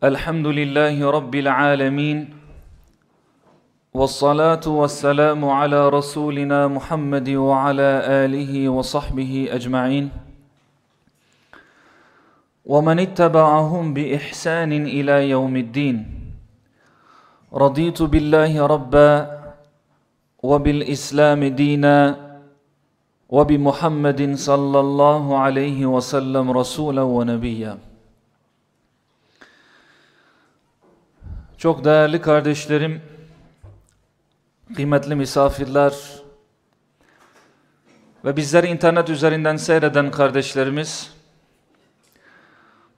الحمد لله رب العالمين والصلاة والسلام على رسولنا محمد وعلى آله وصحبه أجمعين. ومن اتبعهم بإحسان إلى يوم الدين. رضيت بالله ربا وبالإسلام دينا وبمحمد صلى الله عليه وسلم رسولا ونبيا. Çok değerli kardeşlerim, kıymetli misafirler ve bizleri internet üzerinden seyreden kardeşlerimiz,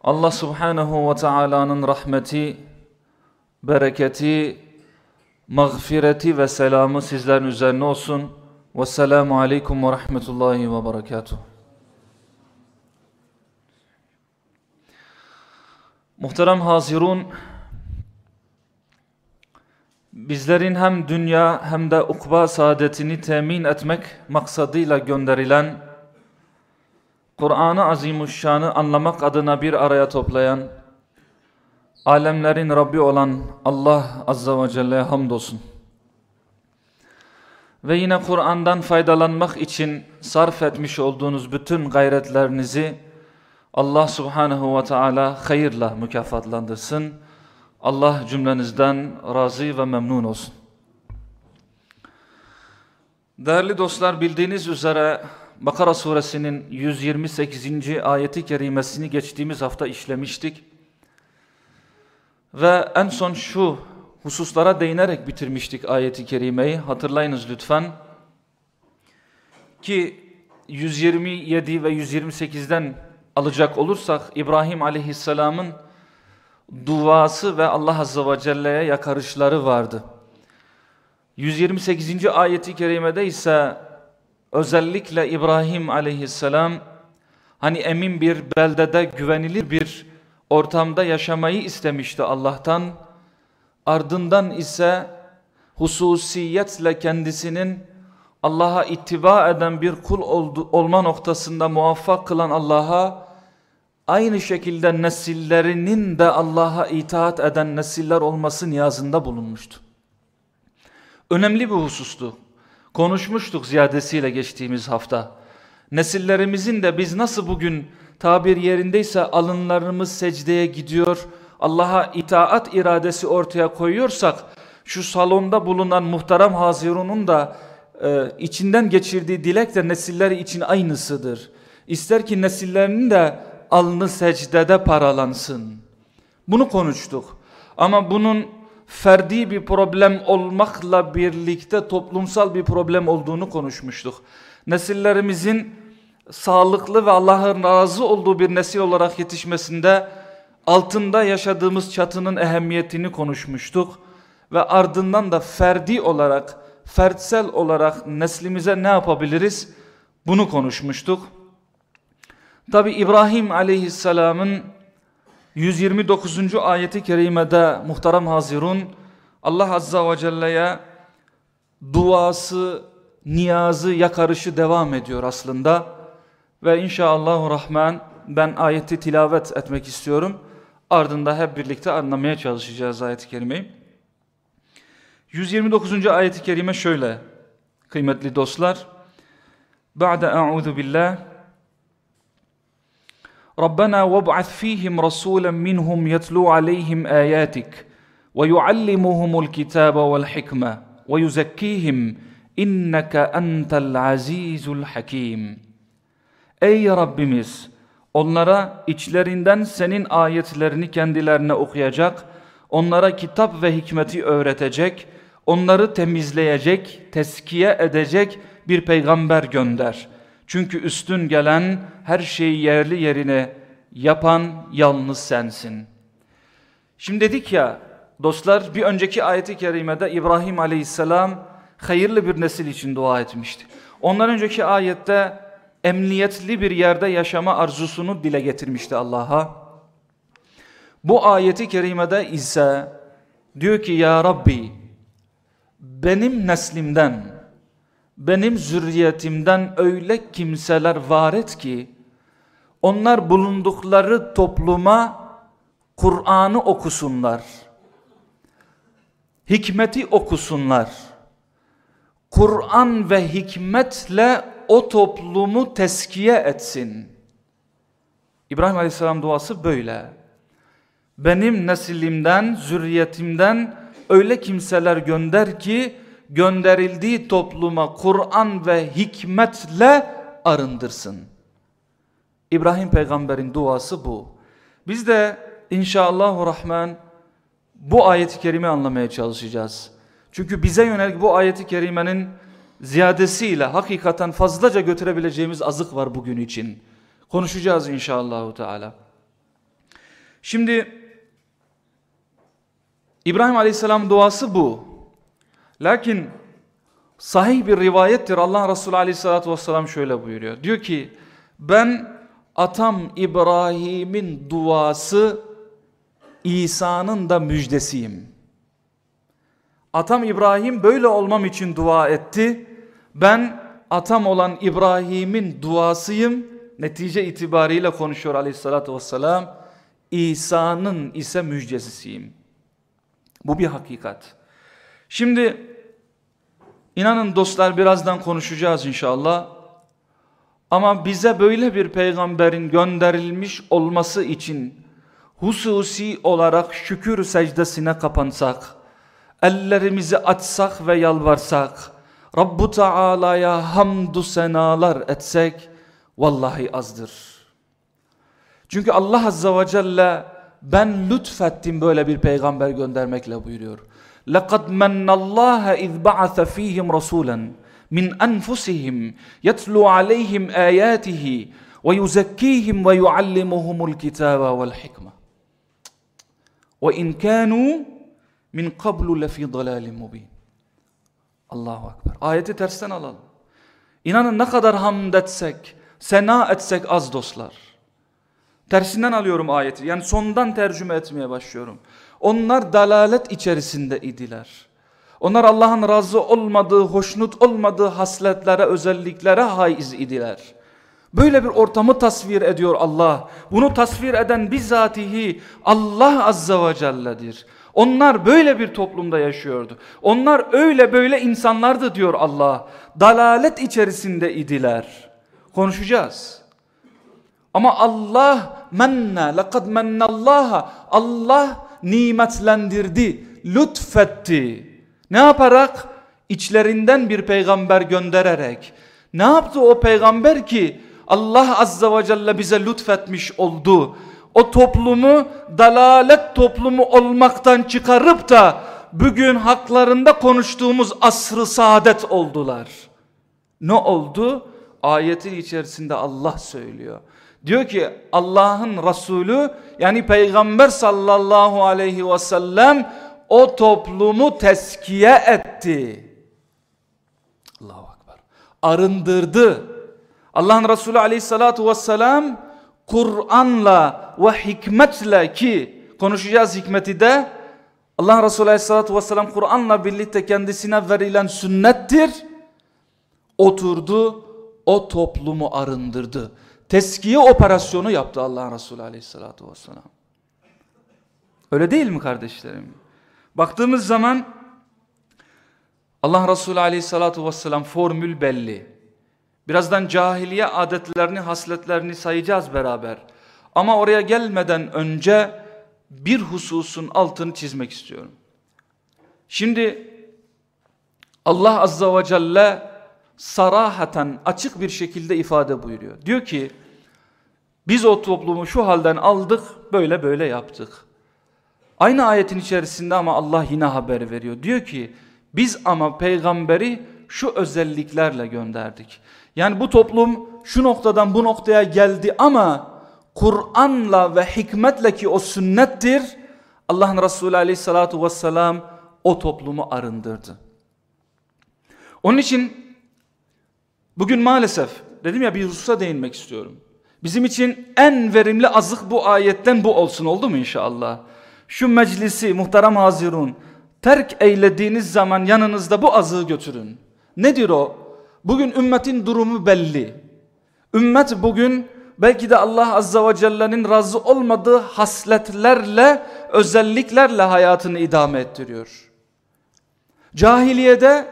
Allah subhanehu ve Taala'nın rahmeti, bereketi, mağfireti ve selamı sizlerin üzerine olsun. Vesselamu aleyküm ve rahmetullahi ve berekatuhu. Muhterem Hazirun, bizlerin hem dünya hem de ukba saadetini temin etmek maksadıyla gönderilen, Kur'an-ı Azimuşşan'ı anlamak adına bir araya toplayan, alemlerin Rabbi olan Allah Azza ve Celle'ye hamdolsun. Ve yine Kur'an'dan faydalanmak için sarf etmiş olduğunuz bütün gayretlerinizi Allah Subhanahu ve Teala hayırla mükafatlandırsın. Allah cümlenizden razı ve memnun olsun. Değerli dostlar bildiğiniz üzere Bakara suresinin 128. ayeti kerimesini geçtiğimiz hafta işlemiştik. Ve en son şu hususlara değinerek bitirmiştik ayeti kerimeyi. Hatırlayınız lütfen. Ki 127 ve 128'den alacak olursak İbrahim aleyhisselamın duası ve Allah azze ve celle'ye yakarışları vardı. 128. ayeti kerimede ise özellikle İbrahim aleyhisselam hani emin bir beldede güvenilir bir ortamda yaşamayı istemişti Allah'tan. Ardından ise hususiyetle kendisinin Allah'a ittiba eden bir kul oldu, olma noktasında muvaffak kılan Allah'a aynı şekilde nesillerinin de Allah'a itaat eden nesiller olması niyazında bulunmuştu. Önemli bir husustu. Konuşmuştuk ziyadesiyle geçtiğimiz hafta. Nesillerimizin de biz nasıl bugün tabir yerindeyse alınlarımız secdeye gidiyor, Allah'a itaat iradesi ortaya koyuyorsak, şu salonda bulunan muhterem Hazirun'un da e, içinden geçirdiği dilek de nesilleri için aynısıdır. İster ki nesillerinin de alnı secdede paralansın. Bunu konuştuk. Ama bunun ferdi bir problem olmakla birlikte toplumsal bir problem olduğunu konuşmuştuk. Nesillerimizin sağlıklı ve Allah'ın razı olduğu bir nesil olarak yetişmesinde altında yaşadığımız çatının ehemmiyetini konuşmuştuk. Ve ardından da ferdi olarak, fertsel olarak neslimize ne yapabiliriz? Bunu konuşmuştuk. Tabi İbrahim aleyhisselamın 129. ayeti kerimede muhterem hazirun Allah azza ve celle'ye duası, niyazı, yakarışı devam ediyor aslında. Ve inşallah rahman ben ayeti tilavet etmek istiyorum. Ardında hep birlikte anlamaya çalışacağız ayeti kerimeyi. 129. ayeti kerime şöyle kıymetli dostlar. Ba'de a'udhu billah ربنا وابعث فيهم رسولا منهم يتلو عليهم آياتك ويعلمهم الكتاب والحكمة ويزكيهم إنك أنت العزيز الحكيم Ey Rabbimiz! Onlara içlerinden senin ayetlerini kendilerine okuyacak, onlara kitap ve hikmeti öğretecek, onları temizleyecek, teskiye edecek bir peygamber gönder. Çünkü üstün gelen her şeyi yerli yerine yapan yalnız sensin. Şimdi dedik ya dostlar bir önceki ayeti kerimede İbrahim aleyhisselam hayırlı bir nesil için dua etmişti. Ondan önceki ayette emniyetli bir yerde yaşama arzusunu dile getirmişti Allah'a. Bu ayeti kerimede ise diyor ki ya Rabbi benim neslimden benim zürriyetimden öyle kimseler var et ki onlar bulundukları topluma Kur'an'ı okusunlar. Hikmeti okusunlar. Kur'an ve hikmetle o toplumu teskiye etsin. İbrahim Aleyhisselam duası böyle. Benim neslimden, zürriyetimden öyle kimseler gönder ki gönderildiği topluma Kur'an ve hikmetle arındırsın. İbrahim peygamberin duası bu. Biz de inşallahü rahman bu ayeti kerime anlamaya çalışacağız. Çünkü bize yönelik bu ayeti kerimenin ziyadesiyle hakikaten fazlaca götürebileceğimiz azık var bugün için. Konuşacağız inşallahü teala. Şimdi İbrahim Aleyhisselam duası bu. Lakin sahih bir rivayettir. Allah Resulü Aleyhisselatü Vesselam şöyle buyuruyor. Diyor ki ben atam İbrahim'in duası İsa'nın da müjdesiyim. Atam İbrahim böyle olmam için dua etti. Ben atam olan İbrahim'in duasıyım. Netice itibariyle konuşuyor aleyhissalatü vesselam. İsa'nın ise müjdesisiyim. Bu bir hakikat. Şimdi inanın dostlar birazdan konuşacağız inşallah. Ama bize böyle bir peygamberin gönderilmiş olması için hususi olarak şükür secdesine kapansak, ellerimizi açsak ve yalvarsak, Rabbu Teala'ya hamdü senalar etsek, vallahi azdır. Çünkü Allah Azze ve Celle ben lütfettim böyle bir peygamber göndermekle buyuruyor. لقد من الله إذ بعث فيهم رسولا من أنفسهم يتلو عليهم آياته ويزكيهم ويعلمهم الكتاب والحكمة. وإن كانوا من قبل لفي ضلال مبين. الله أكبر. آية ترسن الله ان ne kadar hamd etsek sena etsek az dostlar tersinden alıyorum ayeti yani sondan tercüme etmeye başlıyorum Onlar dalalet içerisinde idiler. Onlar Allah'ın razı olmadığı, hoşnut olmadığı hasletlere, özelliklere haiz idiler. Böyle bir ortamı tasvir ediyor Allah. Bunu tasvir eden bizatihi Allah Azza ve Celle'dir. Onlar böyle bir toplumda yaşıyordu. Onlar öyle böyle insanlardı diyor Allah. Dalalet içerisinde idiler. Konuşacağız. Ama Allah menne, lekad mennallaha. Allah nimetlendirdi, lütfetti. Ne yaparak? İçlerinden bir peygamber göndererek. Ne yaptı o peygamber ki Allah azza ve celle bize lütfetmiş oldu. O toplumu dalalet toplumu olmaktan çıkarıp da bugün haklarında konuştuğumuz asrı saadet oldular. Ne oldu? Ayetin içerisinde Allah söylüyor. Diyor ki Allah'ın Resulü yani Peygamber sallallahu aleyhi ve sellem o toplumu teskiye etti. Allahu Akbar. Arındırdı. Allah'ın Resulü aleyhissalatu vesselam Kur'an'la ve hikmetle ki konuşacağız hikmeti de Allah Resulü aleyhissalatu vesselam Kur'an'la birlikte kendisine verilen sünnettir. Oturdu o toplumu arındırdı. Teskiye operasyonu yaptı Allah Resulü aleyhissalatu vesselam. Öyle değil mi kardeşlerim? Baktığımız zaman Allah Resulü aleyhissalatu vesselam formül belli. Birazdan cahiliye adetlerini, hasletlerini sayacağız beraber. Ama oraya gelmeden önce bir hususun altını çizmek istiyorum. Şimdi Allah Azza ve Celle sarahaten açık bir şekilde ifade buyuruyor. Diyor ki biz o toplumu şu halden aldık böyle böyle yaptık. Aynı ayetin içerisinde ama Allah yine haber veriyor. Diyor ki biz ama peygamberi şu özelliklerle gönderdik. Yani bu toplum şu noktadan bu noktaya geldi ama Kur'an'la ve hikmetle ki o sünnettir. Allah'ın Resulü aleyhissalatu vesselam o toplumu arındırdı. Onun için bugün maalesef dedim ya bir hususa değinmek istiyorum. Bizim için en verimli azık bu ayetten bu olsun oldu mu inşallah? şu meclisi muhterem hazirun terk eylediğiniz zaman yanınızda bu azığı götürün. Nedir o? Bugün ümmetin durumu belli. Ümmet bugün belki de Allah Azza ve Celle'nin razı olmadığı hasletlerle, özelliklerle hayatını idame ettiriyor. Cahiliyede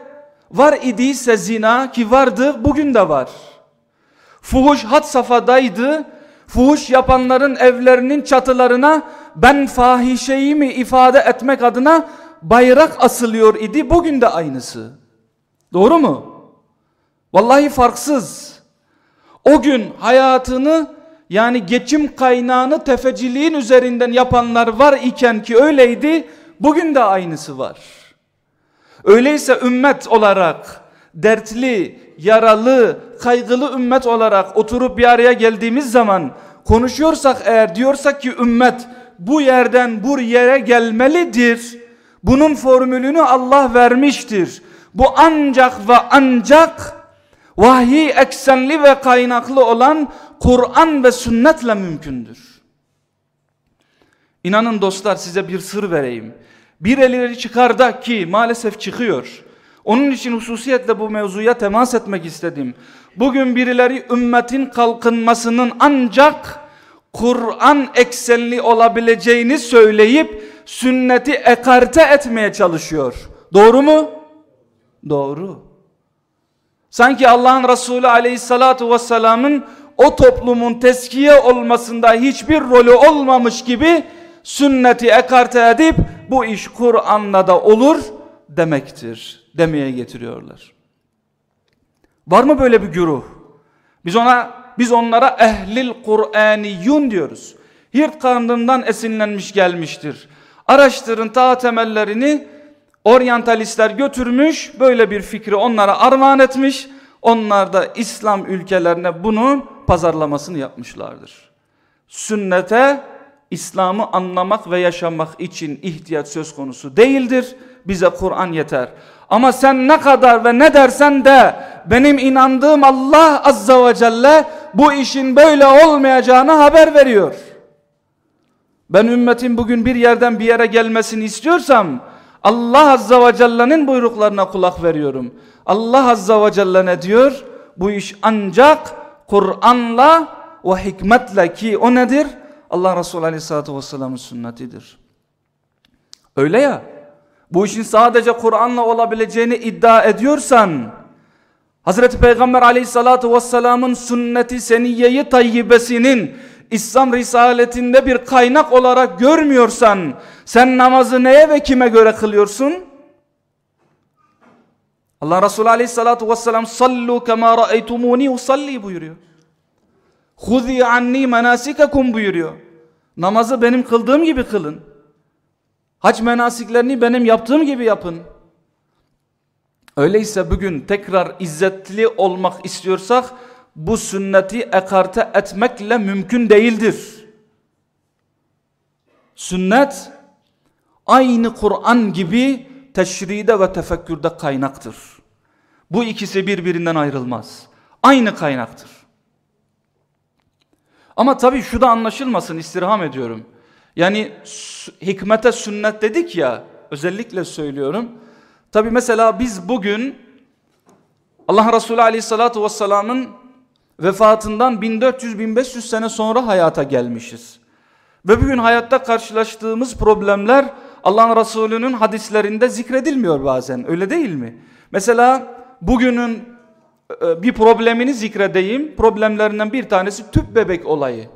var idiyse zina ki vardı bugün de var. Fuhuş had safadaydı. Fuhuş yapanların evlerinin çatılarına ben fahişeyi mi ifade etmek adına bayrak asılıyor idi. Bugün de aynısı. Doğru mu? Vallahi farksız. O gün hayatını yani geçim kaynağını tefeciliğin üzerinden yapanlar var iken ki öyleydi. Bugün de aynısı var. Öyleyse ümmet olarak dertli, yaralı, kaygılı ümmet olarak oturup bir araya geldiğimiz zaman konuşuyorsak eğer diyorsak ki ümmet bu yerden bu yere gelmelidir. Bunun formülünü Allah vermiştir. Bu ancak ve ancak vahiy eksenli ve kaynaklı olan Kur'an ve sünnetle mümkündür. İnanın dostlar size bir sır vereyim. Bir elleri çıkar da ki maalesef çıkıyor. Onun için hususiyetle bu mevzuya temas etmek istedim. Bugün birileri ümmetin kalkınmasının ancak Kur'an eksenli olabileceğini söyleyip sünneti ekarte etmeye çalışıyor. Doğru mu? Doğru. Sanki Allah'ın Resulü aleyhissalatu vesselamın o toplumun teskiye olmasında hiçbir rolü olmamış gibi sünneti ekarte edip bu iş Kur'an'la da olur demektir demeye getiriyorlar. Var mı böyle bir güruh? Biz ona biz onlara ehlil Kur'aniyun diyoruz. Hirt karnından esinlenmiş gelmiştir. Araştırın ta temellerini oryantalistler götürmüş böyle bir fikri onlara armağan etmiş. Onlar da İslam ülkelerine bunu pazarlamasını yapmışlardır. Sünnete İslam'ı anlamak ve yaşamak için ihtiyaç söz konusu değildir. Bize Kur'an yeter. Ama sen ne kadar ve ne dersen de benim inandığım Allah Azza ve Celle bu işin böyle olmayacağını haber veriyor. Ben ümmetin bugün bir yerden bir yere gelmesini istiyorsam Allah Azza ve Celle'nin buyruklarına kulak veriyorum. Allah Azza ve Celle ne diyor? Bu iş ancak Kur'an'la ve hikmetle ki o nedir? Allah Resulü Aleyhisselatü Vesselam'ın sünnetidir. Öyle ya. Bu işin sadece Kur'an'la olabileceğini iddia ediyorsan Hazreti Peygamber Aleyhisselatü Vesselam'ın sünneti seniyyeyi tayyibesinin İslam risaletinde bir kaynak olarak görmüyorsan sen namazı neye ve kime göre kılıyorsun? Allah Resulü Aleyhisselatü Vesselam sallu kema ra'eytumuni usalli buyuruyor. Huzi anni menasikakum buyuruyor. Namazı benim kıldığım gibi kılın. Hac menasiklerini benim yaptığım gibi yapın. Öyleyse bugün tekrar izzetli olmak istiyorsak bu sünneti ekarte etmekle mümkün değildir. Sünnet aynı Kur'an gibi teşride ve tefekkürde kaynaktır. Bu ikisi birbirinden ayrılmaz. Aynı kaynaktır. Ama tabii şu da anlaşılmasın istirham ediyorum. Yani hikmete sünnet dedik ya özellikle söylüyorum. Tabii mesela biz bugün Allah Resulü Aleyhisselatü Vesselam'ın vefatından 1400-1500 sene sonra hayata gelmişiz. Ve bugün hayatta karşılaştığımız problemler Allah'ın Resulü'nün hadislerinde zikredilmiyor bazen öyle değil mi? Mesela bugünün e, bir problemini zikredeyim. Problemlerinden bir tanesi tüp bebek olayı.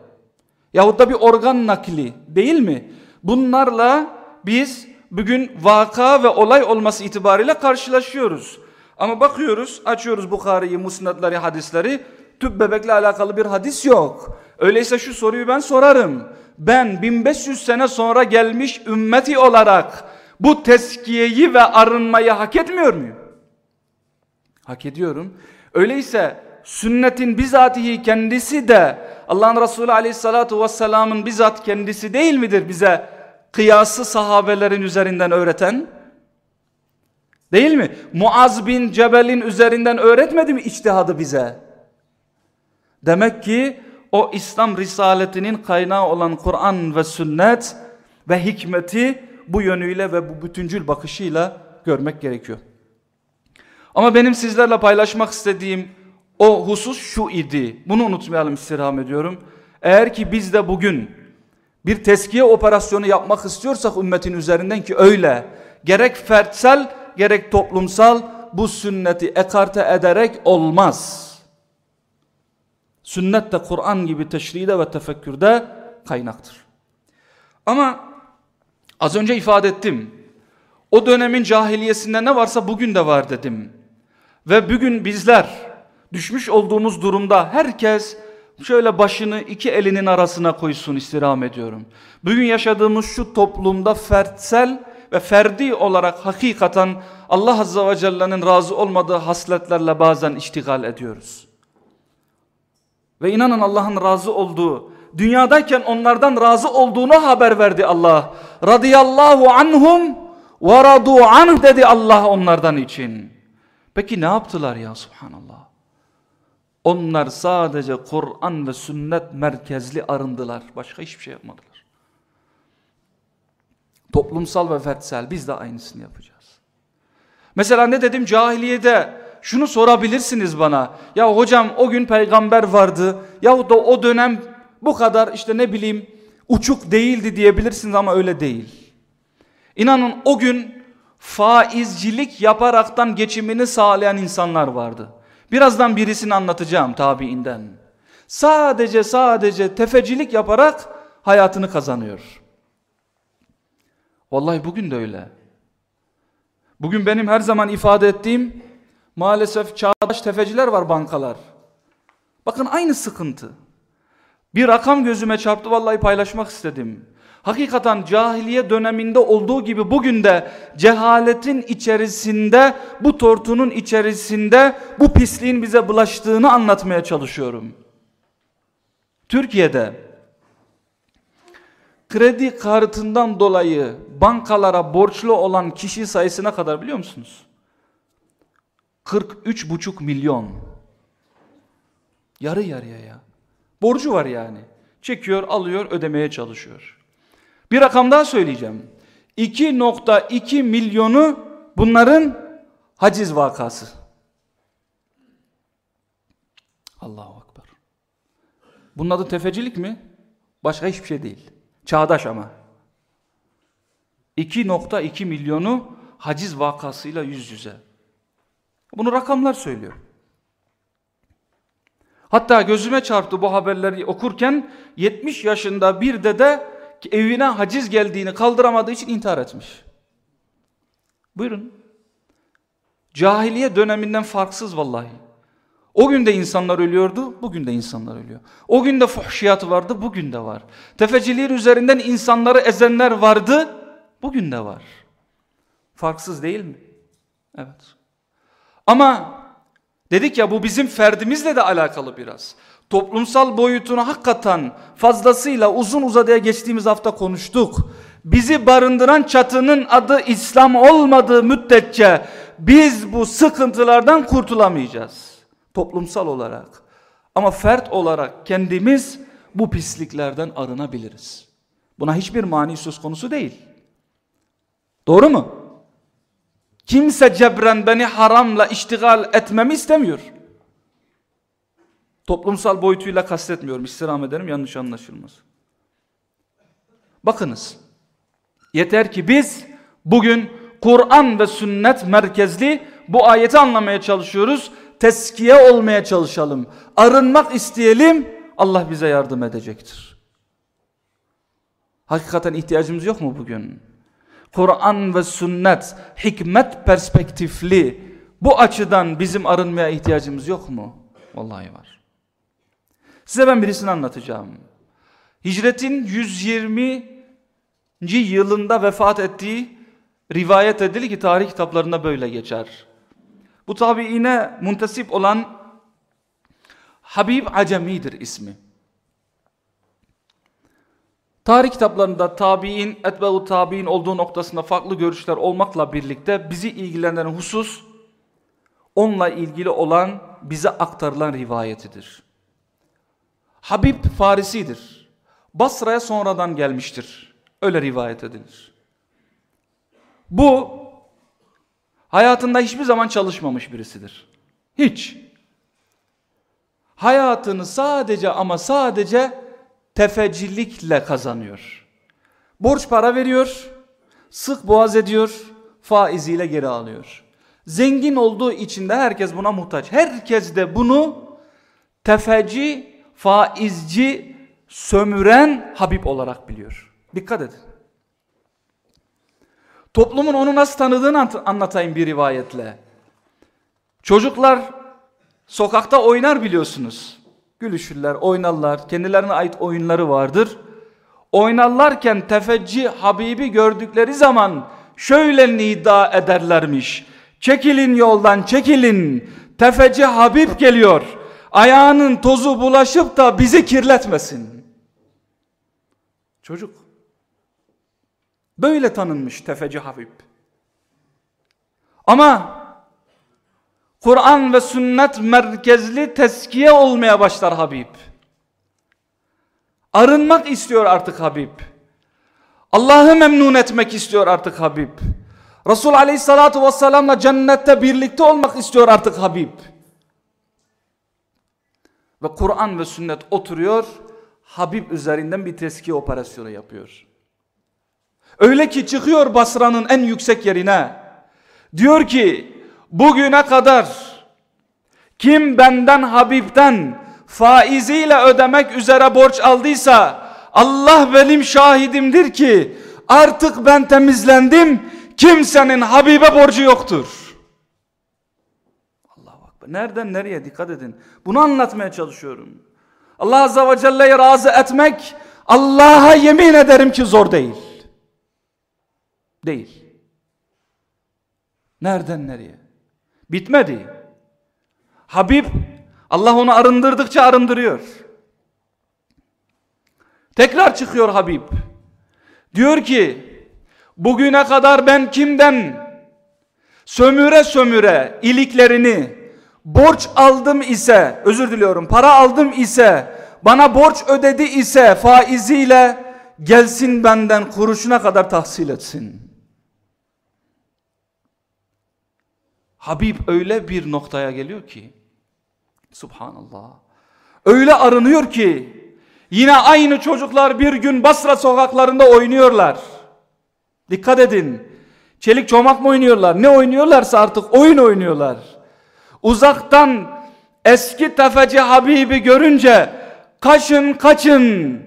Yahut da bir organ nakli değil mi? Bunlarla biz bugün vaka ve olay olması itibariyle karşılaşıyoruz. Ama bakıyoruz, açıyoruz Bukhari'yi, musnadları, hadisleri. Tüp bebekle alakalı bir hadis yok. Öyleyse şu soruyu ben sorarım. Ben 1500 sene sonra gelmiş ümmeti olarak bu teskiyeyi ve arınmayı hak etmiyor muyum? Hak ediyorum. Öyleyse sünnetin bizatihi kendisi de Allah'ın Resulü aleyhissalatu vesselamın bizzat kendisi değil midir bize kıyası sahabelerin üzerinden öğreten? Değil mi? Muaz bin Cebel'in üzerinden öğretmedi mi içtihadı bize? Demek ki o İslam risaletinin kaynağı olan Kur'an ve sünnet ve hikmeti bu yönüyle ve bu bütüncül bakışıyla görmek gerekiyor. Ama benim sizlerle paylaşmak istediğim O husus şu idi. Bunu unutmayalım istirham ediyorum. Eğer ki biz de bugün bir teskiye operasyonu yapmak istiyorsak ümmetin üzerinden ki öyle gerek fertsel gerek toplumsal bu sünneti ekarte ederek olmaz. Sünnet de Kur'an gibi teşride ve tefekkürde kaynaktır. Ama az önce ifade ettim. O dönemin cahiliyesinde ne varsa bugün de var dedim. Ve bugün bizler düşmüş olduğumuz durumda herkes şöyle başını iki elinin arasına koysun istirham ediyorum. Bugün yaşadığımız şu toplumda fertsel ve ferdi olarak hakikaten Allah Azze ve Celle'nin razı olmadığı hasletlerle bazen iştigal ediyoruz. Ve inanın Allah'ın razı olduğu, dünyadayken onlardan razı olduğunu haber verdi Allah. Radiyallahu anhum ve radu anh dedi Allah onlardan için. Peki ne yaptılar ya subhanallah? Onlar sadece Kur'an ve sünnet merkezli arındılar. Başka hiçbir şey yapmadılar. Toplumsal ve fertsel biz de aynısını yapacağız. Mesela ne dedim cahiliyede şunu sorabilirsiniz bana. Ya hocam o gün peygamber vardı. Yahu da o dönem bu kadar işte ne bileyim uçuk değildi diyebilirsiniz ama öyle değil. İnanın o gün faizcilik yaparaktan geçimini sağlayan insanlar vardı. Birazdan birisini anlatacağım tabiinden. Sadece sadece tefecilik yaparak hayatını kazanıyor. Vallahi bugün de öyle. Bugün benim her zaman ifade ettiğim maalesef çağdaş tefeciler var bankalar. Bakın aynı sıkıntı. Bir rakam gözüme çarptı vallahi paylaşmak istedim. Hakikaten cahiliye döneminde olduğu gibi bugün de cehaletin içerisinde, bu tortunun içerisinde bu pisliğin bize bulaştığını anlatmaya çalışıyorum. Türkiye'de kredi kartından dolayı bankalara borçlu olan kişi sayısına kadar biliyor musunuz? 43,5 milyon. Yarı yarıya ya. Borcu var yani. Çekiyor, alıyor, ödemeye çalışıyor. Bir rakam daha söyleyeceğim. 2.2 milyonu bunların haciz vakası. Allahu Akbar. Bunun adı tefecilik mi? Başka hiçbir şey değil. Çağdaş ama. 2.2 milyonu haciz vakasıyla yüz yüze. Bunu rakamlar söylüyor. Hatta gözüme çarptı bu haberleri okurken 70 yaşında bir dede evine haciz geldiğini kaldıramadığı için intihar etmiş. Buyurun. Cahiliye döneminden farksız vallahi. O gün de insanlar ölüyordu, bugün de insanlar ölüyor. O gün de fuhşiyat vardı, bugün de var. Tefeciliğin üzerinden insanları ezenler vardı, bugün de var. Farksız değil mi? Evet. Ama dedik ya bu bizim ferdimizle de alakalı biraz. Toplumsal boyutunu hakikaten fazlasıyla uzun uzadıya geçtiğimiz hafta konuştuk. Bizi barındıran çatının adı İslam olmadığı müddetçe biz bu sıkıntılardan kurtulamayacağız. Toplumsal olarak. Ama fert olarak kendimiz bu pisliklerden arınabiliriz. Buna hiçbir mani söz konusu değil. Doğru mu? Kimse cebren beni haramla iştigal etmemi istemiyor. Toplumsal boyutuyla kastetmiyorum. İstirham ederim yanlış anlaşılmaz. Bakınız. Yeter ki biz bugün Kur'an ve sünnet merkezli bu ayeti anlamaya çalışıyoruz. Teskiye olmaya çalışalım. Arınmak isteyelim. Allah bize yardım edecektir. Hakikaten ihtiyacımız yok mu bugün? Kur'an ve sünnet hikmet perspektifli bu açıdan bizim arınmaya ihtiyacımız yok mu? Vallahi var. Size ben birisini anlatacağım. Hicretin 120. yılında vefat ettiği rivayet edilir ki tarih kitaplarında böyle geçer. Bu tabiine muntasip olan Habib Acemi'dir ismi. Tarih kitaplarında tabi'in, etbe'u tabi'in olduğu noktasında farklı görüşler olmakla birlikte bizi ilgilendiren husus onunla ilgili olan bize aktarılan rivayetidir. Habib Farisidir. Basra'ya sonradan gelmiştir. Öyle rivayet edilir. Bu hayatında hiçbir zaman çalışmamış birisidir. Hiç. hayatını sadece ama sadece tefecilikle kazanıyor. Borç para veriyor, sık boğaz ediyor, faiziyle geri alıyor. Zengin olduğu için de herkes buna muhtaç. Herkes de bunu tefeci, faizci, sömüren Habib olarak biliyor. Dikkat edin. Toplumun onu nasıl tanıdığını anlatayım bir rivayetle. Çocuklar sokakta oynar biliyorsunuz. Gülüşürler, oynarlar. Kendilerine ait oyunları vardır. Oynarlarken tefecci Habibi gördükleri zaman şöyle nida ederlermiş. Çekilin yoldan çekilin. Tefeci Habib geliyor. Ayağının tozu bulaşıp da bizi kirletmesin. Çocuk. Böyle tanınmış tefeci Habib. Ama Kur'an ve sünnet merkezli teskiye olmaya başlar Habib. Arınmak istiyor artık Habib. Allah'ı memnun etmek istiyor artık Habib. Resul aleyhissalatu vesselamla cennette birlikte olmak istiyor artık Habib. Ve Kur'an ve sünnet oturuyor, Habib üzerinden bir teskiye operasyonu yapıyor. Öyle ki çıkıyor Basra'nın en yüksek yerine. Diyor ki bugüne kadar kim benden Habib'den faiziyle ödemek üzere borç aldıysa Allah benim şahidimdir ki artık ben temizlendim kimsenin Habib'e borcu yoktur. Nereden nereye dikkat edin. Bunu anlatmaya çalışıyorum. Allah Azze ve Celle'yi razı etmek Allah'a yemin ederim ki zor değil. Değil. Nereden nereye? Bitmedi. Habib Allah onu arındırdıkça arındırıyor. Tekrar çıkıyor Habib. Diyor ki bugüne kadar ben kimden sömüre sömüre iliklerini borç aldım ise özür diliyorum para aldım ise bana borç ödedi ise faiziyle gelsin benden kuruşuna kadar tahsil etsin. Habib öyle bir noktaya geliyor ki Subhanallah. Öyle arınıyor ki yine aynı çocuklar bir gün Basra sokaklarında oynuyorlar. Dikkat edin. Çelik çomak mı oynuyorlar? Ne oynuyorlarsa artık oyun oynuyorlar. Uzaktan eski tefeci Habib'i görünce kaçın kaçın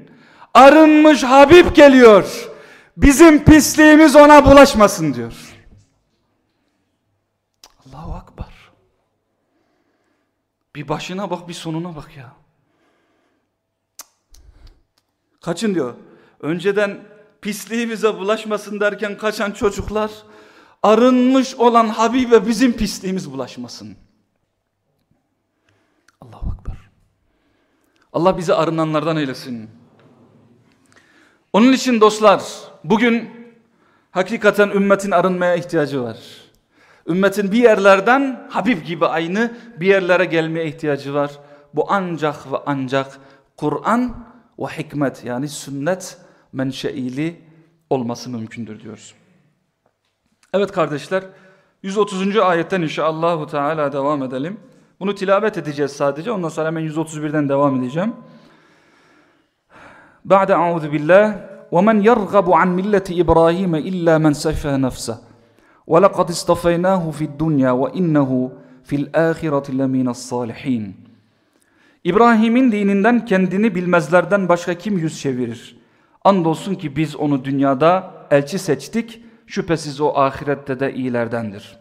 arınmış Habib geliyor. Bizim pisliğimiz ona bulaşmasın diyor. Allahu Akbar. Bir başına bak bir sonuna bak ya. Kaçın diyor. Önceden pisliği bize bulaşmasın derken kaçan çocuklar arınmış olan Habibe bizim pisliğimiz bulaşmasın. Allahu Akbar. Allah bizi arınanlardan eylesin. Onun için dostlar bugün hakikaten ümmetin arınmaya ihtiyacı var. Ümmetin bir yerlerden Habib gibi aynı bir yerlere gelmeye ihtiyacı var. Bu ancak ve ancak Kur'an ve hikmet yani sünnet menşeili olması mümkündür diyoruz. Evet kardeşler 130. ayetten inşallahü teala devam edelim. Bunu tilavet edeceğiz sadece. Ondan sonra hemen 131'den devam edeceğim. Ba'de a'udhu billah ve men yergabu an milleti İbrahim illa men sefe nefse ve lekad istafaynahu fid dunya ve innehu fil. İbrahim'in dininden kendini bilmezlerden başka kim yüz çevirir? Andolsun ki biz onu dünyada elçi seçtik. Şüphesiz o ahirette de iyilerdendir.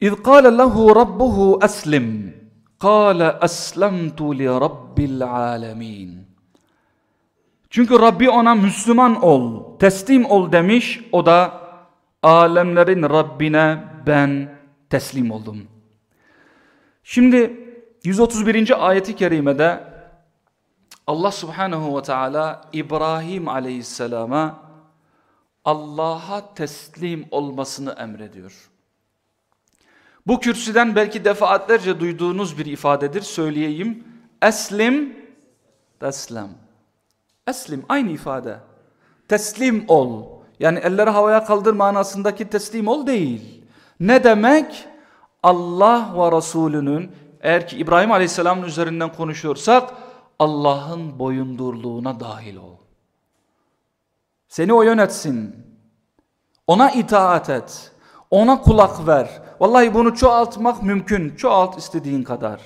Kâle lehu rabbuhu eslim. Kâle eslemtu li rabbil alemin. Çünkü Rabbi ona Müslüman ol, teslim ol demiş. O da alemlerin Rabbine ben teslim oldum. Şimdi 131. ayeti kerimede Allah subhanehu ve teala İbrahim aleyhisselama Allah'a teslim olmasını emrediyor. Bu kürsüden belki defaatlerce duyduğunuz bir ifadedir. Söyleyeyim. Eslim, teslem. Eslim aynı ifade. Teslim ol. Yani elleri havaya kaldır manasındaki teslim ol değil. Ne demek? Allah ve Resulünün Eğer ki İbrahim Aleyhisselam'ın üzerinden konuşuyorsak Allah'ın boyundurluğuna dahil ol. Seni o yönetsin. Ona itaat et. Ona kulak ver. Vallahi bunu çoğaltmak mümkün. Çoğalt istediğin kadar.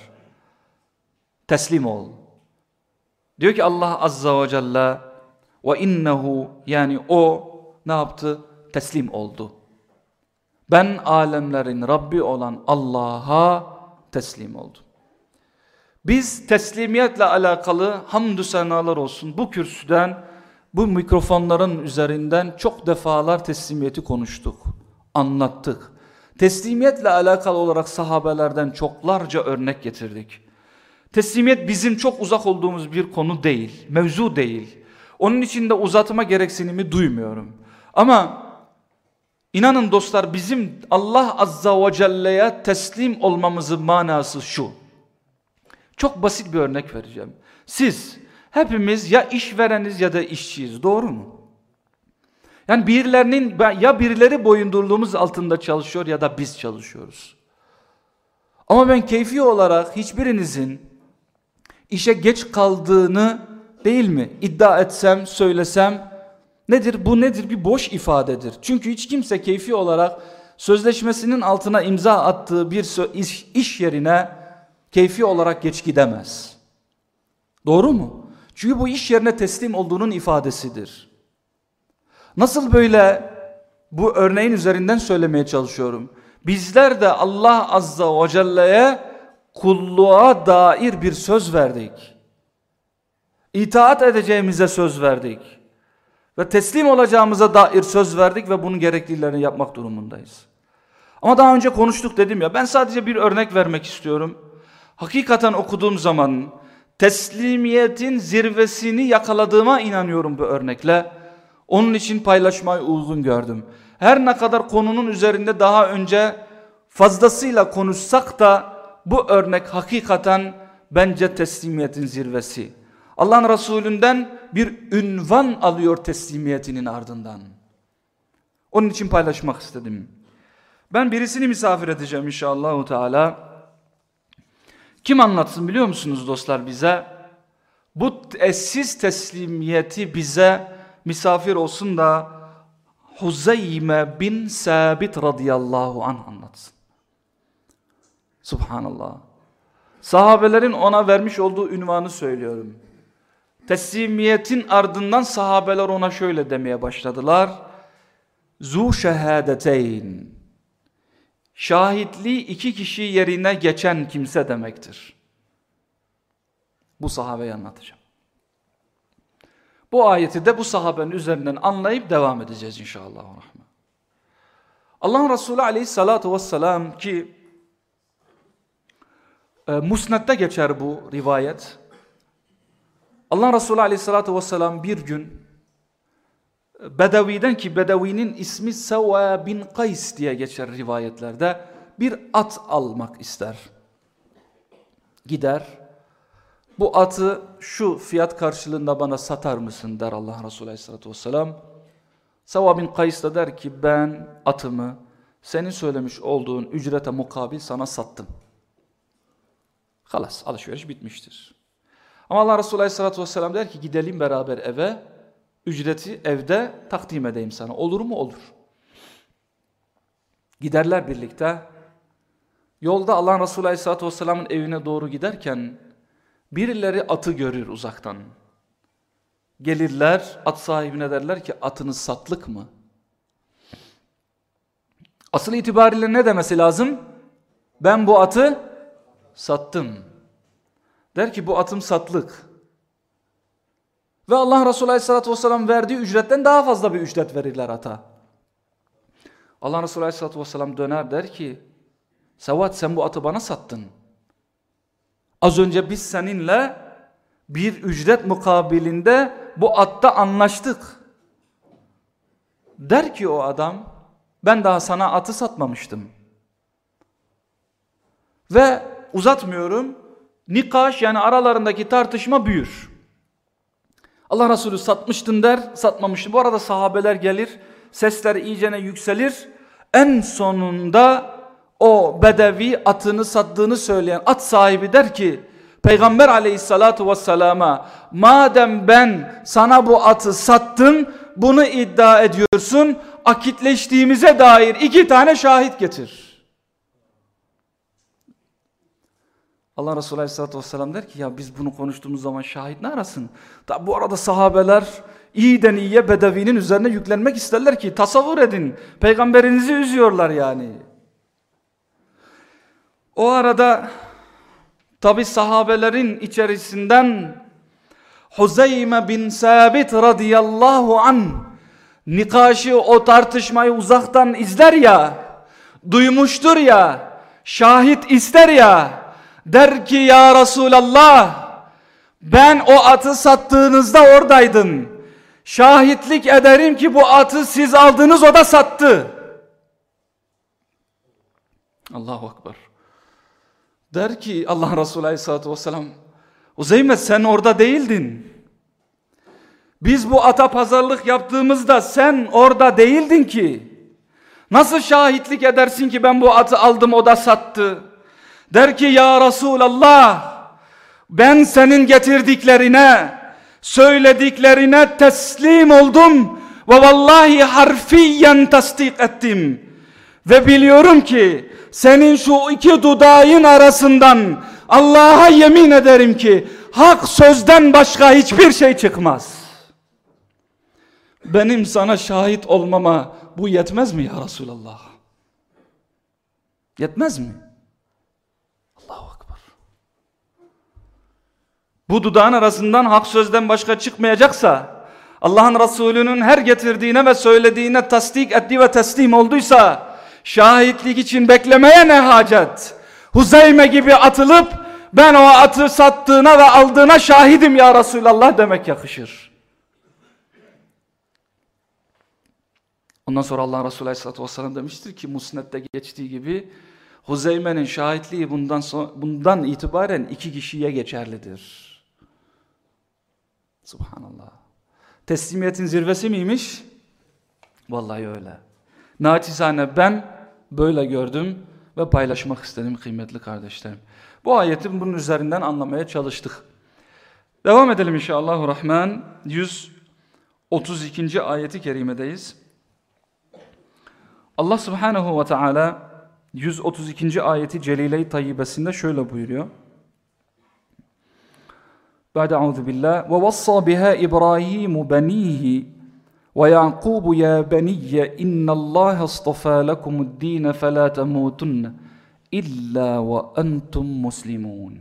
Teslim ol. Diyor ki Allah Azza ve Celle ve innehu yani o ne yaptı? Teslim oldu. Ben alemlerin Rabbi olan Allah'a teslim oldum. Biz teslimiyetle alakalı hamdü senalar olsun bu kürsüden bu mikrofonların üzerinden çok defalar teslimiyeti konuştuk, anlattık. Teslimiyetle alakalı olarak sahabelerden çoklarca örnek getirdik. Teslimiyet bizim çok uzak olduğumuz bir konu değil, mevzu değil. Onun için de uzatma gereksinimi duymuyorum. Ama inanın dostlar bizim Allah Azza ve Celle'ye teslim olmamızın manası şu. Çok basit bir örnek vereceğim. Siz hepimiz ya işvereniz ya da işçiyiz doğru mu? Yani birilerinin ya birileri boyundurluğumuz altında çalışıyor ya da biz çalışıyoruz. Ama ben keyfi olarak hiçbirinizin işe geç kaldığını değil mi iddia etsem söylesem nedir bu nedir bir boş ifadedir. Çünkü hiç kimse keyfi olarak sözleşmesinin altına imza attığı bir iş, iş yerine keyfi olarak geç gidemez. Doğru mu? Çünkü bu iş yerine teslim olduğunun ifadesidir. Nasıl böyle bu örneğin üzerinden söylemeye çalışıyorum. Bizler de Allah Azza ve Celle'ye kulluğa dair bir söz verdik. İtaat edeceğimize söz verdik. Ve teslim olacağımıza dair söz verdik ve bunun gereklilerini yapmak durumundayız. Ama daha önce konuştuk dedim ya ben sadece bir örnek vermek istiyorum. Hakikaten okuduğum zaman teslimiyetin zirvesini yakaladığıma inanıyorum bu örnekle. Onun için paylaşmayı uygun gördüm. Her ne kadar konunun üzerinde daha önce fazlasıyla konuşsak da bu örnek hakikaten bence teslimiyetin zirvesi. Allah'ın Resulünden bir ünvan alıyor teslimiyetinin ardından. Onun için paylaşmak istedim. Ben birisini misafir edeceğim inşallah Teala. Kim anlatsın biliyor musunuz dostlar bize? Bu eşsiz teslimiyeti bize misafir olsun da Huzeyme bin Sabit radıyallahu anh anlatsın. Subhanallah. Sahabelerin ona vermiş olduğu ünvanı söylüyorum. Teslimiyetin ardından sahabeler ona şöyle demeye başladılar. Zu şehadeteyn. Şahitliği iki kişi yerine geçen kimse demektir. Bu sahabeyi anlatacağım. Bu ayeti de bu sahabenin üzerinden anlayıp devam edeceğiz inşallah. Allah'ın Resulü aleyhissalatu vesselam ki e, Musned'de geçer bu rivayet. Allah Resulü aleyhissalatu vesselam bir gün Bedevi'den ki Bedevi'nin ismi Seva bin Kays diye geçer rivayetlerde bir at almak ister. Gider. Bu atı şu fiyat karşılığında bana satar mısın der Allah Resulü aleyhissalatu vesselam. Seva bin Kays da der ki ben atımı senin söylemiş olduğun ücrete mukabil sana sattım. Halas alışveriş bitmiştir. Ama Allah Resulü Aleyhisselatü Vesselam der ki gidelim beraber eve. Ücreti evde takdim edeyim sana. Olur mu? Olur. Giderler birlikte. Yolda Allah Resulü Aleyhisselatü Vesselam'ın evine doğru giderken birileri atı görür uzaktan. Gelirler at sahibine derler ki atınız satlık mı? Asıl itibariyle ne demesi lazım? Ben bu atı sattım. Der ki bu atım satlık. Ve Allah Resulü Aleyhisselatü Vesselam verdiği ücretten daha fazla bir ücret verirler ata. Allah Resulü Aleyhisselatü Vesselam döner der ki Sevat sen bu atı bana sattın. Az önce biz seninle bir ücret mukabilinde bu atta anlaştık. Der ki o adam ben daha sana atı satmamıştım. Ve uzatmıyorum nikaş yani aralarındaki tartışma büyür. Allah Resulü satmıştın der, satmamıştın. Bu arada sahabeler gelir, sesler iyicene yükselir. En sonunda o bedevi atını sattığını söyleyen at sahibi der ki Peygamber aleyhissalatu vesselama madem ben sana bu atı sattım bunu iddia ediyorsun akitleştiğimize dair iki tane şahit getir. Allah Resulü Aleyhisselatü Vesselam der ki ya biz bunu konuştuğumuz zaman şahit ne arasın? Da bu arada sahabeler iyiden iyiye bedevinin üzerine yüklenmek isterler ki tasavvur edin. Peygamberinizi üzüyorlar yani. O arada tabi sahabelerin içerisinden Huzeyme bin Sabit radıyallahu an nikaşı o tartışmayı uzaktan izler ya duymuştur ya şahit ister ya der ki ya Resulallah ben o atı sattığınızda oradaydım. Şahitlik ederim ki bu atı siz aldınız o da sattı. Allahu Akbar Der ki Allah Resulü Aleyhisselatü Vesselam Uzeyme sen orada değildin. Biz bu ata pazarlık yaptığımızda sen orada değildin ki. Nasıl şahitlik edersin ki ben bu atı aldım o da sattı. Der ki ya Resulallah ben senin getirdiklerine söylediklerine teslim oldum ve vallahi harfiyen tasdik ettim. Ve biliyorum ki senin şu iki dudağın arasından Allah'a yemin ederim ki hak sözden başka hiçbir şey çıkmaz. Benim sana şahit olmama bu yetmez mi ya Resulallah? Yetmez mi? Allahu Akbar. Bu dudağın arasından hak sözden başka çıkmayacaksa Allah'ın Resulü'nün her getirdiğine ve söylediğine tasdik ettiği ve teslim olduysa Şahitlik için beklemeye ne hacet? Huzeyme gibi atılıp ben o atı sattığına ve aldığına şahidim ya Resulallah demek yakışır. Ondan sonra Allah Resulü Aleyhisselatü Vesselam demiştir ki Musnet'te geçtiği gibi Huzeyme'nin şahitliği bundan, bundan itibaren iki kişiye geçerlidir. Subhanallah. Teslimiyetin zirvesi miymiş? Vallahi öyle. Naçizane ben böyle gördüm ve paylaşmak istedim kıymetli kardeşlerim. Bu ayeti bunun üzerinden anlamaya çalıştık. Devam edelim inşallah rahman 132. ayeti kerimedeyiz. Allah subhanahu ve teala 132. ayeti Celile-i Tayyibesinde şöyle buyuruyor. Ba'de auzu billah ve vassa biha İbrahim benihi ويعقوب يا بني إن الله اصطفى لكم الدين فلا تموتن إلا وأنتم مسلمون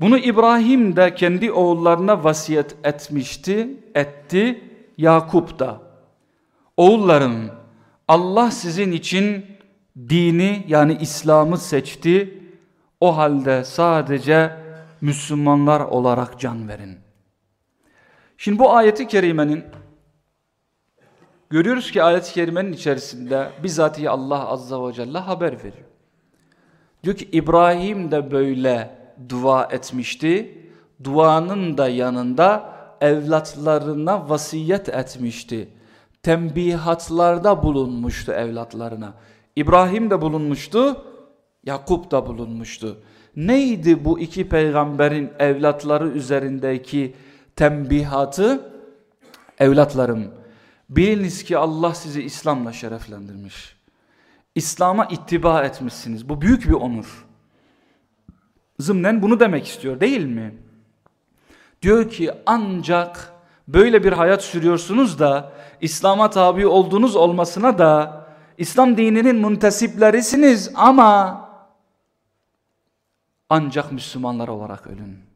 Bunu İbrahim de kendi oğullarına vasiyet etmişti, etti, Yakup da. Oğullarım, Allah sizin için dini yani İslam'ı seçti, o halde sadece Müslümanlar olarak can verin. Şimdi bu ayeti kerimenin görüyoruz ki ayet-i kerimenin içerisinde bizatihi Allah azza ve celle haber veriyor. Diyor ki İbrahim de böyle dua etmişti. Duanın da yanında evlatlarına vasiyet etmişti. Tembihatlarda bulunmuştu evlatlarına. İbrahim de bulunmuştu, Yakup da bulunmuştu. Neydi bu iki peygamberin evlatları üzerindeki tembihatı evlatlarım biliniz ki Allah sizi İslam'la şereflendirmiş. İslam'a ittiba etmişsiniz. Bu büyük bir onur. Zımnen bunu demek istiyor değil mi? Diyor ki ancak böyle bir hayat sürüyorsunuz da İslam'a tabi olduğunuz olmasına da İslam dininin müntesiplerisiniz ama ancak Müslümanlar olarak ölün.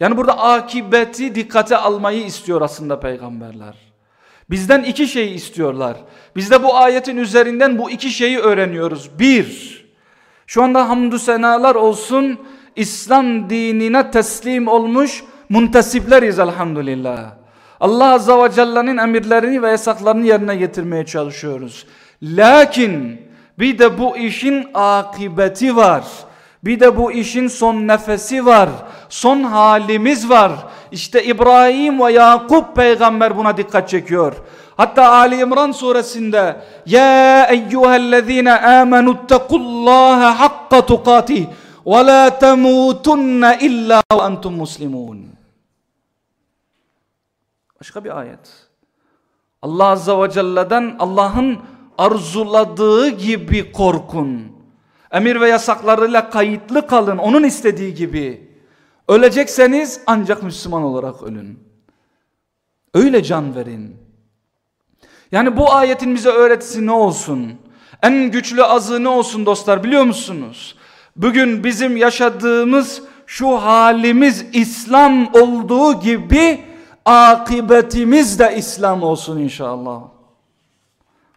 Yani burada akibeti dikkate almayı istiyor aslında peygamberler. Bizden iki şey istiyorlar. Biz de bu ayetin üzerinden bu iki şeyi öğreniyoruz. Bir, şu anda hamdü senalar olsun İslam dinine teslim olmuş muntesipleriz elhamdülillah. Allah Azza ve Celle'nin emirlerini ve yasaklarını yerine getirmeye çalışıyoruz. Lakin bir de bu işin akıbeti var. Bir de bu işin son nefesi var. Son halimiz var. İşte İbrahim ve Yakup peygamber buna dikkat çekiyor. Hatta Ali İmran suresinde Ya eyyühellezine amenuttekullaha hakka tukatih ve la temutunne illa ve entum muslimun. Başka bir ayet. Allah Azza ve Celle'den Allah'ın arzuladığı gibi korkun. Emir ve yasaklarıyla kayıtlı kalın. Onun istediği gibi. Ölecekseniz ancak Müslüman olarak ölün. Öyle can verin. Yani bu ayetin bize öğretisi ne olsun? En güçlü azı ne olsun dostlar biliyor musunuz? Bugün bizim yaşadığımız şu halimiz İslam olduğu gibi akıbetimiz de İslam olsun inşallah.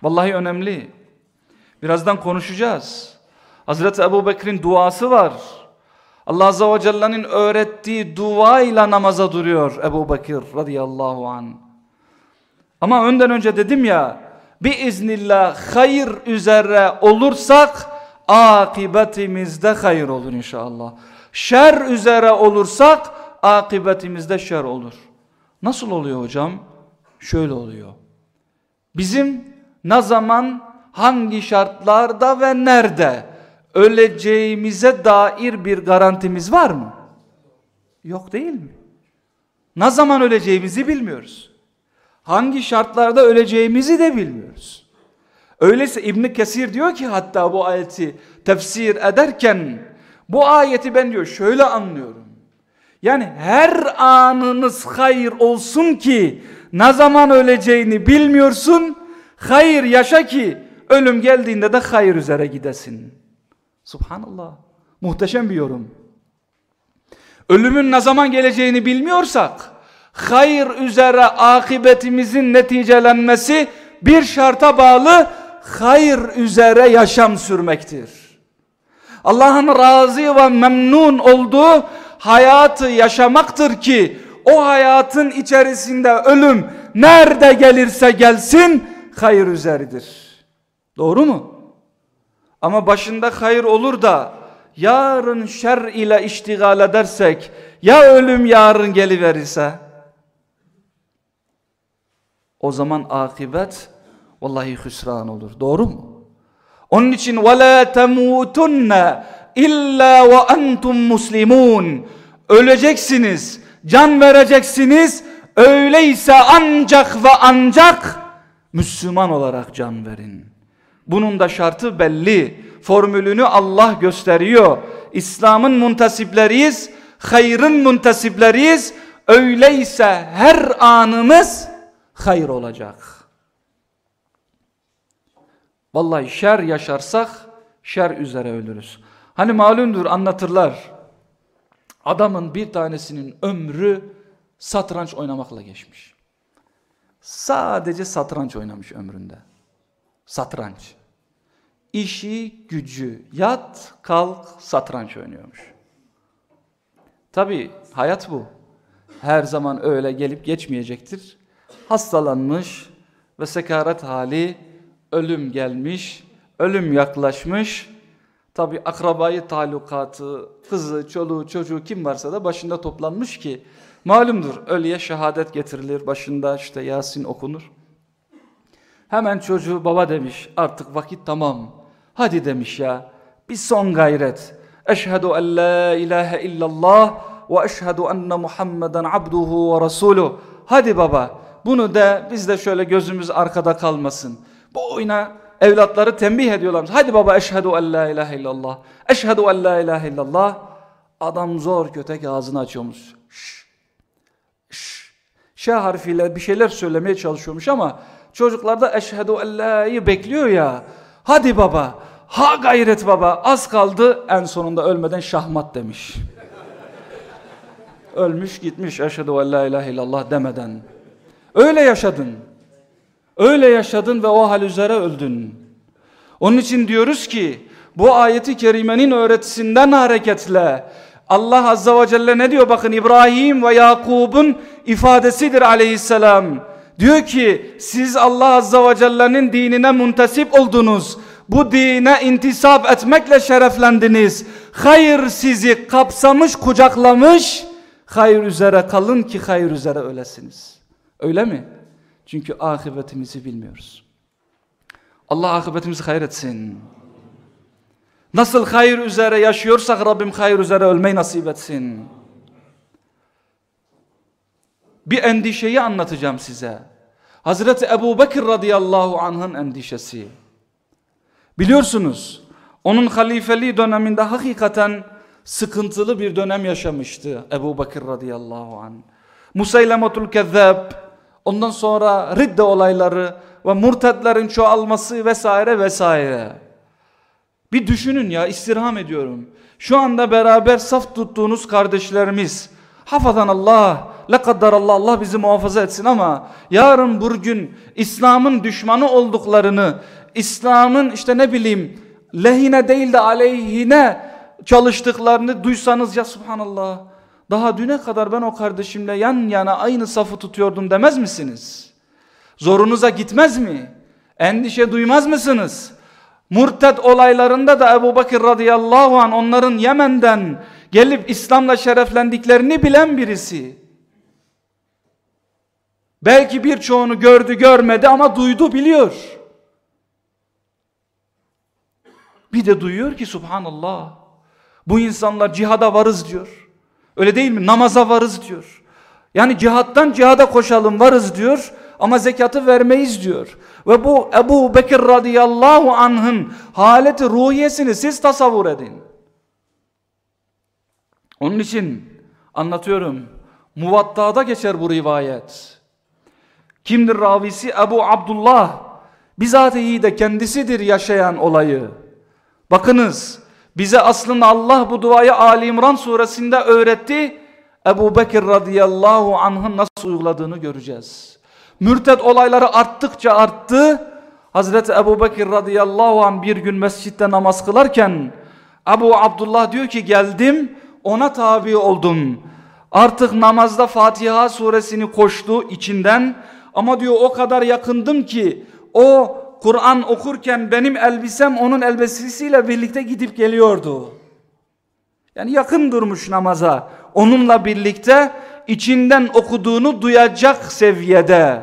Vallahi önemli. Birazdan konuşacağız. Hazreti Ebu Bekir'in duası var. Allah Azze ve Celle'nin öğrettiği duayla namaza duruyor Ebu Bekir radıyallahu an. Ama önden önce dedim ya biiznillah hayır üzere olursak akıbetimizde hayır olur inşallah. Şer üzere olursak akıbetimizde şer olur. Nasıl oluyor hocam? Şöyle oluyor. Bizim ne zaman, hangi şartlarda ve nerede öleceğimize dair bir garantimiz var mı? Yok değil mi? Ne zaman öleceğimizi bilmiyoruz. Hangi şartlarda öleceğimizi de bilmiyoruz. Öyleyse İbn Kesir diyor ki hatta bu ayeti tefsir ederken bu ayeti ben diyor şöyle anlıyorum. Yani her anınız hayır olsun ki ne zaman öleceğini bilmiyorsun. Hayır yaşa ki ölüm geldiğinde de hayır üzere gidesin. Subhanallah. Muhteşem bir yorum. Ölümün ne zaman geleceğini bilmiyorsak hayır üzere akıbetimizin neticelenmesi bir şarta bağlı hayır üzere yaşam sürmektir. Allah'ın razı ve memnun olduğu hayatı yaşamaktır ki o hayatın içerisinde ölüm nerede gelirse gelsin hayır üzeridir. Doğru mu? Ama başında hayır olur da yarın şer ile iştigal edersek ya ölüm yarın geliverirse o zaman akibet vallahi hüsran olur. Doğru mu? Onun için وَلَا تَمُوتُنَّ illa ve entum muslimun. Öleceksiniz, can vereceksiniz. Öyleyse ancak ve ancak Müslüman olarak can verin. Bunun da şartı belli. Formülünü Allah gösteriyor. İslam'ın muntasipleriyiz, hayrın muntasipleriyiz. Öyleyse her anımız hayır olacak. Vallahi şer yaşarsak şer üzere ölürüz. Hani malumdur anlatırlar. Adamın bir tanesinin ömrü satranç oynamakla geçmiş. Sadece satranç oynamış ömründe. Satranç. İşi, gücü, yat, kalk, satranç oynuyormuş. Tabi hayat bu. Her zaman öyle gelip geçmeyecektir. Hastalanmış ve sekaret hali, ölüm gelmiş, ölüm yaklaşmış. Tabi akrabayı talukatı, kızı, çoluğu, çocuğu kim varsa da başında toplanmış ki malumdur ölüye şehadet getirilir başında işte Yasin okunur. Hemen çocuğu baba demiş artık vakit tamam. Hadi demiş ya bir son gayret. Eşhedü en la ilahe illallah ve eşhedü enne Muhammeden abduhu ve rasuluh. Hadi baba bunu da biz de şöyle gözümüz arkada kalmasın. Bu oyuna evlatları tembih ediyorlar. Hadi baba eşhedü en la ilahe illallah. Eşhedü en la ilahe illallah. Adam zor kötek ağzını açıyormuş. Şş, şş. Ş harfiyle bir şeyler söylemeye çalışıyormuş ama çocuklar da eşhedü en la'yı bekliyor ya. Hadi baba ha gayret baba az kaldı en sonunda ölmeden şahmat demiş. Ölmüş gitmiş eşhedü en la ilahe illallah demeden. Öyle yaşadın. Öyle yaşadın ve o hal üzere öldün. Onun için diyoruz ki bu ayeti kerimenin öğretisinden hareketle Allah Azza ve Celle ne diyor bakın İbrahim ve Yakub'un ifadesidir aleyhisselam. Diyor ki siz Allah Azza ve Celle'nin dinine muntasip oldunuz. Bu dine intisap etmekle şereflendiniz. Hayır sizi kapsamış, kucaklamış. Hayır üzere kalın ki hayır üzere ölesiniz. Öyle mi? Çünkü akıbetimizi bilmiyoruz. Allah akıbetimizi hayır etsin. Nasıl hayır üzere yaşıyorsak Rabbim hayır üzere ölmeyi nasip etsin. Bir endişeyi anlatacağım size. Hazreti Ebu Bekir radıyallahu anh'ın endişesi. Biliyorsunuz onun halifeliği döneminde hakikaten sıkıntılı bir dönem yaşamıştı Ebu Bekir radıyallahu anh. Musaylematul Kezzab, ondan sonra ridde olayları ve murtedlerin çoğalması vesaire vesaire. Bir düşünün ya istirham ediyorum. Şu anda beraber saf tuttuğunuz kardeşlerimiz hafazan Allah, lekadder Allah, Allah bizi muhafaza etsin ama yarın bir gün İslam'ın düşmanı olduklarını, İslam'ın işte ne bileyim lehine değil de aleyhine çalıştıklarını duysanız ya subhanallah daha düne kadar ben o kardeşimle yan yana aynı safı tutuyordum demez misiniz? Zorunuza gitmez mi? Endişe duymaz mısınız? Murted olaylarında da Ebu Bakır radıyallahu an onların Yemen'den gelip İslam'la şereflendiklerini bilen birisi. Belki birçoğunu gördü görmedi ama duydu biliyor. Bir de duyuyor ki subhanallah bu insanlar cihada varız diyor. Öyle değil mi? Namaza varız diyor. Yani cihattan cihada koşalım varız diyor ama zekatı vermeyiz diyor. Ve bu Ebu Bekir radıyallahu anh'ın haleti ruhiyesini siz tasavvur edin. Onun için anlatıyorum. Muvatta'da geçer bu rivayet. Kimdir ravisi? Ebu Abdullah. Bizatihi de kendisidir yaşayan olayı. Bakınız bize aslında Allah bu duayı Ali İmran suresinde öğretti. Ebu Bekir radıyallahu anh'ın nasıl uyguladığını göreceğiz. Mürted olayları arttıkça arttı. Hazreti Ebu Bekir radıyallahu anh bir gün mescitte namaz kılarken Ebu Abdullah diyor ki geldim ona tabi oldum. Artık namazda Fatiha suresini koştu içinden ama diyor o kadar yakındım ki o Kur'an okurken benim elbisem onun elbisesiyle birlikte gidip geliyordu. Yani yakın durmuş namaza. Onunla birlikte içinden okuduğunu duyacak seviyede.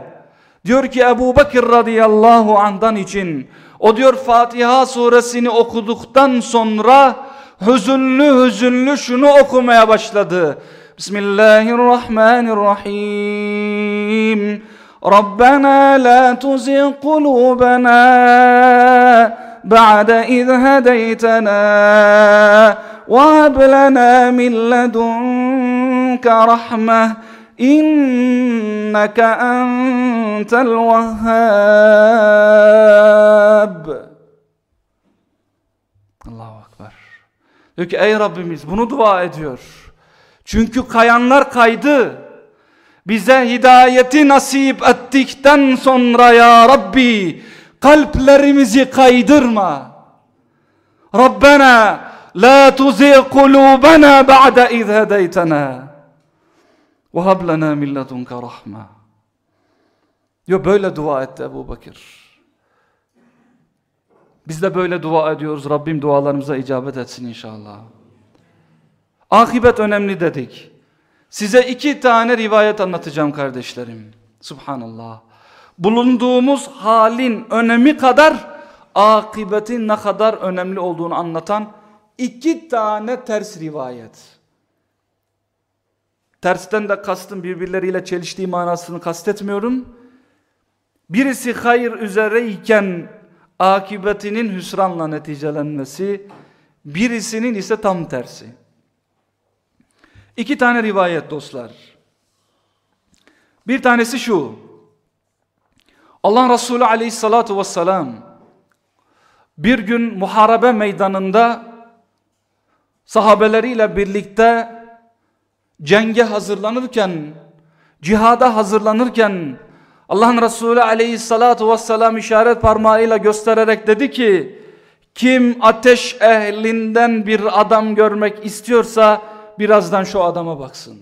Diyor ki Ebu Bekir radıyallahu andan için o diyor Fatiha suresini okuduktan sonra hüzünlü hüzünlü şunu okumaya başladı. Bismillahirrahmanirrahim. La tuzigh kulubana ba'de iz hedeytena ve heb lana min ledunke rahmeh İnneke entel vehhab. Allahu Ekber. Diyor ki ey Rabbimiz bunu dua ediyor. Çünkü kayanlar kaydı bize hidayeti nasip ettikten sonra ya Rabbi kalplerimizi kaydırma. Rabbena la tuzi kulubena ba'de iz hedeytena ve hablena min ledunke. Yo böyle dua etti Ebu Bakir. Biz de böyle dua ediyoruz. Rabbim dualarımıza icabet etsin inşallah. Akibet önemli dedik. Size iki tane rivayet anlatacağım kardeşlerim. Subhanallah. Bulunduğumuz halin önemi kadar akıbetin ne kadar önemli olduğunu anlatan iki tane ters rivayet. Tersten de kastım birbirleriyle çeliştiği manasını kastetmiyorum. Birisi hayır üzereyken akıbetinin hüsranla neticelenmesi, birisinin ise tam tersi. İki tane rivayet dostlar. Bir tanesi şu. Allah Resulü aleyhissalatu vesselam bir gün muharebe meydanında sahabeleriyle birlikte cenge hazırlanırken, cihada hazırlanırken Allah'ın Resulü aleyhissalatu vesselam işaret parmağıyla göstererek dedi ki kim ateş ehlinden bir adam görmek istiyorsa birazdan şu adama baksın.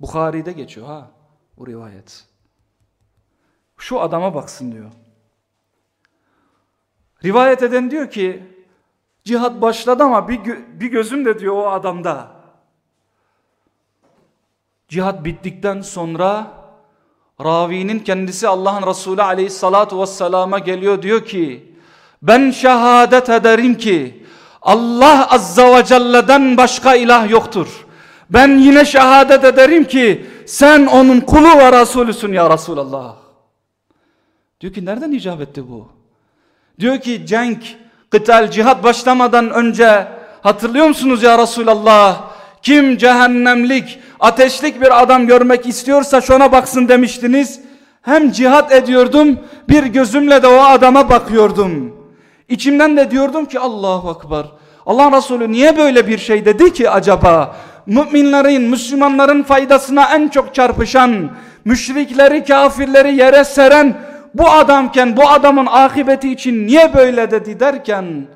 Bukhari'de geçiyor ha bu rivayet. Şu adama baksın diyor. Rivayet eden diyor ki cihat başladı ama bir, bir gözüm de diyor o adamda. Cihat bittikten sonra ravinin kendisi Allah'ın Resulü aleyhissalatu vesselama geliyor diyor ki ben şehadet ederim ki Allah azza ve celle'den başka ilah yoktur. Ben yine şehadet ederim ki sen onun kulu ve Resulüsün ya Resulallah. Diyor ki nereden icap etti bu? Diyor ki cenk, kıtal, cihat başlamadan önce hatırlıyor musunuz ya Resulallah? Kim cehennemlik, ateşlik bir adam görmek istiyorsa şuna baksın demiştiniz. Hem cihat ediyordum, bir gözümle de o adama bakıyordum. İçimden de diyordum ki Allahu Akbar. Allah Resulü niye böyle bir şey dedi ki acaba? Müminlerin, Müslümanların faydasına en çok çarpışan, müşrikleri, kafirleri yere seren bu adamken bu adamın akıbeti için niye böyle dedi derken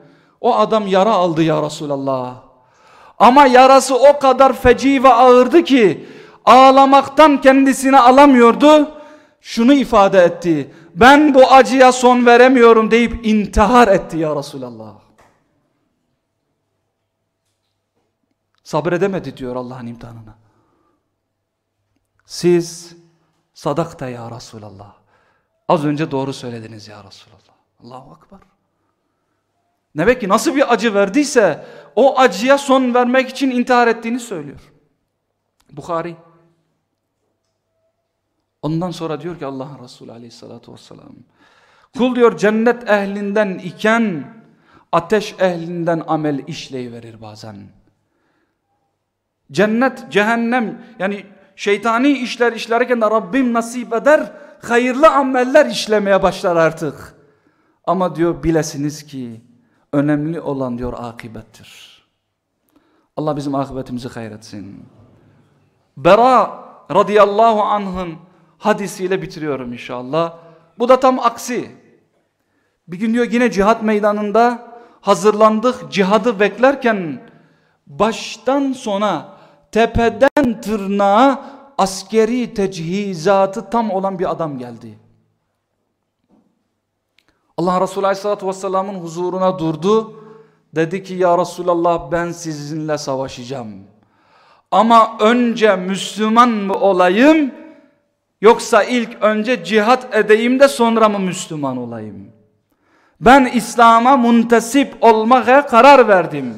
o adam yara aldı ya Resulallah. Ama yarası o kadar feci ve ağırdı ki ağlamaktan kendisini alamıyordu. Şunu ifade etti. Ben bu acıya son veremiyorum deyip intihar etti ya Resulallah. Sabredemedi diyor Allah'ın imtihanına. Siz sadakta ya Resulallah. Az önce doğru söylediniz ya Resulallah. Allahu Akbar. Demek ki nasıl bir acı verdiyse o acıya son vermek için intihar ettiğini söylüyor. Bukhari. Ondan sonra diyor ki Allah'ın Resulü aleyhissalatu vesselam. Kul diyor cennet ehlinden iken ateş ehlinden amel işleyiverir bazen. Cennet, cehennem yani şeytani işler işlerken de Rabbim nasip eder hayırlı ameller işlemeye başlar artık. Ama diyor bilesiniz ki önemli olan diyor akibettir. Allah bizim akıbetimizi hayretsin. Bera radıyallahu anh'ın hadisiyle bitiriyorum inşallah. Bu da tam aksi. Bir gün diyor yine cihat meydanında hazırlandık cihadı beklerken baştan sona tepeden tırnağa askeri tecihizatı tam olan bir adam geldi. Allah Resulü Aleyhisselatü Vesselam'ın huzuruna durdu. Dedi ki ya Resulallah ben sizinle savaşacağım. Ama önce Müslüman mı olayım yoksa ilk önce cihat edeyim de sonra mı Müslüman olayım? Ben İslam'a muntesip olmaya karar verdim.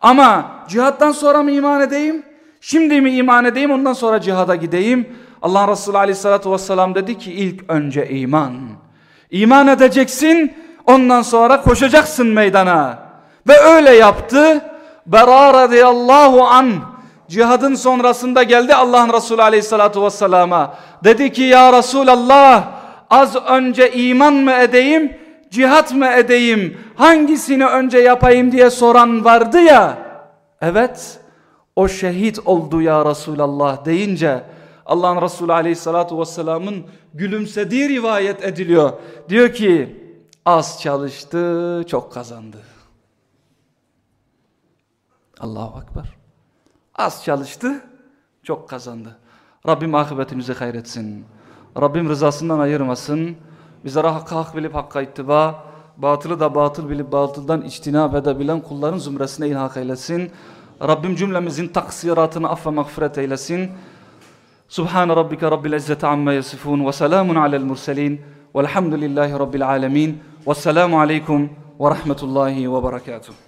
Ama cihattan sonra mı iman edeyim? Şimdi mi iman edeyim ondan sonra cihada gideyim? Allah Resulü aleyhissalatü vesselam dedi ki ilk önce iman. İman edeceksin ondan sonra koşacaksın meydana. Ve öyle yaptı. Bera radıyallahu an cihadın sonrasında geldi Allah'ın Resulü aleyhissalatü vesselama. Dedi ki ya Resulallah az önce iman mı edeyim cihat mı edeyim hangisini önce yapayım diye soran vardı ya. Evet o şehit oldu ya Resulallah deyince Allah'ın Resulü aleyhissalatu vesselamın gülümsediği rivayet ediliyor. Diyor ki az çalıştı çok kazandı. Allahu Akbar. Az çalıştı çok kazandı. Rabbim akıbetimizi hayretsin. Rabbim rızasından ayırmasın. Bizlere hakka hak bilip hakka ittiba, batılı da batıl bilip batıldan içtinab edebilen kulların zümresine ilhak eylesin. Rabbim cümlemizin taksiratını affa mağfiret eylesin. Subhan rabbike rabbil izzeti amma yasifun ve selamun alel murselin velhamdülillahi rabbil alemin. Vesselamu aleykum ve rahmetullahi ve berekatuhu.